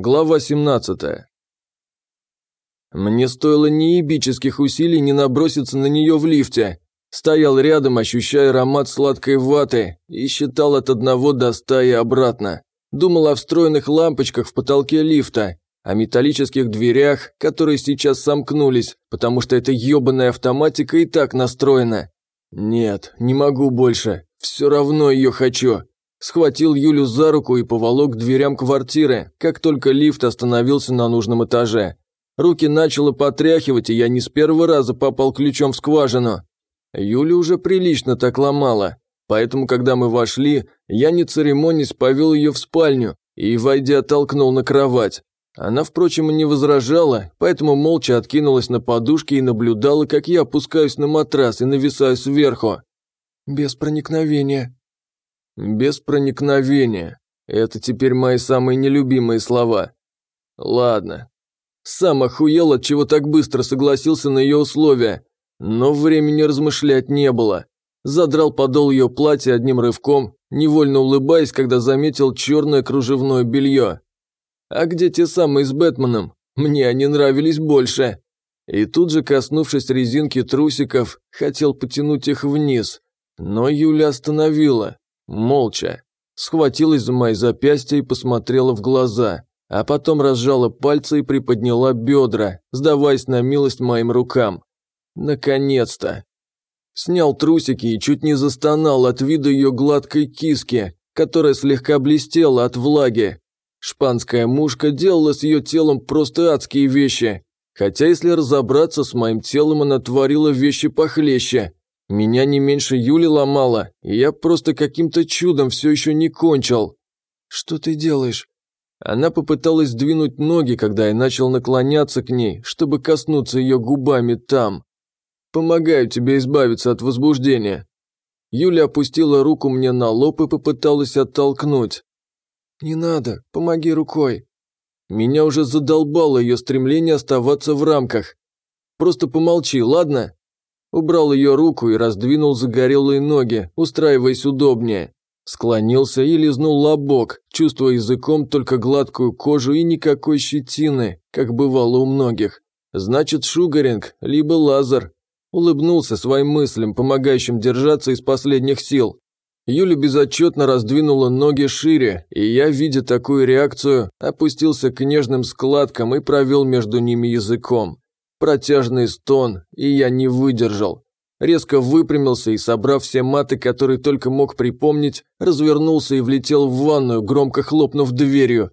Глава 17. Мне стоило неебических усилий не наброситься на нее в лифте. Стоял рядом, ощущая аромат сладкой ваты, и считал от одного до ста и обратно. Думал о встроенных лампочках в потолке лифта, о металлических дверях, которые сейчас сомкнулись, потому что эта ебаная автоматика и так настроена. Нет, не могу больше, все равно ее хочу. Схватил Юлю за руку и поволок к дверям квартиры, как только лифт остановился на нужном этаже. Руки начало потряхивать, и я не с первого раза попал ключом в скважину. Юля уже прилично так ломала, поэтому, когда мы вошли, я не церемонясь повел ее в спальню и, войдя, толкнул на кровать. Она, впрочем, не возражала, поэтому молча откинулась на подушке и наблюдала, как я опускаюсь на матрас и нависаю сверху. «Без проникновения». «Без проникновения. Это теперь мои самые нелюбимые слова. Ладно, сам охуел, чего так быстро согласился на ее условия. Но времени размышлять не было. Задрал подол ее платья одним рывком, невольно улыбаясь, когда заметил черное кружевное белье. А где те самые с Бэтменом? Мне они нравились больше. И тут же, коснувшись резинки трусиков, хотел потянуть их вниз. Но Юля остановила, молча. Схватилась за мои запястья и посмотрела в глаза а потом разжала пальцы и приподняла бедра, сдаваясь на милость моим рукам. Наконец-то! Снял трусики и чуть не застонал от вида ее гладкой киски, которая слегка блестела от влаги. Шпанская мушка делала с ее телом просто адские вещи. Хотя, если разобраться с моим телом, она творила вещи похлеще. Меня не меньше Юли ломала, и я просто каким-то чудом все еще не кончил. «Что ты делаешь?» Она попыталась сдвинуть ноги, когда я начал наклоняться к ней, чтобы коснуться ее губами там. «Помогаю тебе избавиться от возбуждения». Юля опустила руку мне на лоб и попыталась оттолкнуть. «Не надо, помоги рукой». Меня уже задолбало ее стремление оставаться в рамках. «Просто помолчи, ладно?» Убрал ее руку и раздвинул загорелые ноги, устраиваясь удобнее. Склонился и лизнул лобок, чувствуя языком только гладкую кожу и никакой щетины, как бывало у многих. Значит, шугаринг, либо лазер. Улыбнулся своим мыслям, помогающим держаться из последних сил. Юля безотчетно раздвинула ноги шире, и я, видя такую реакцию, опустился к нежным складкам и провел между ними языком. Протяжный стон, и я не выдержал. Резко выпрямился и, собрав все маты, которые только мог припомнить, развернулся и влетел в ванную, громко хлопнув дверью.